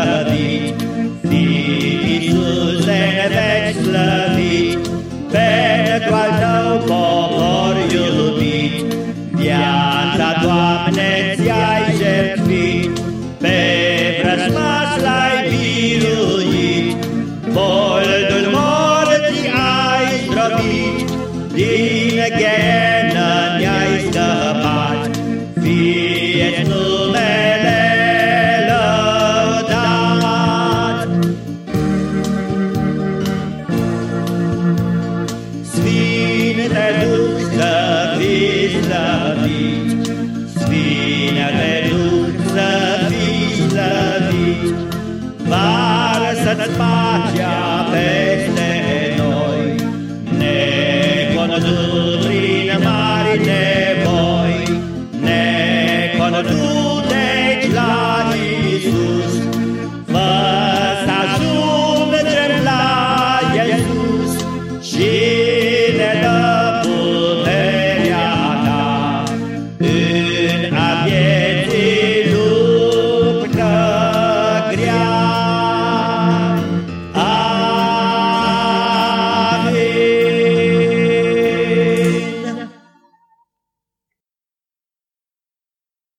slăvit, Fii Iisuse veci slăvit, Pentru al Tău popor iubit, Viața, Doamne, Ți-ai jertfit, Pe vrăjmaș L-ai biruit, Boldul morții ai zdrobit, Din gheață Vară să-ți pacea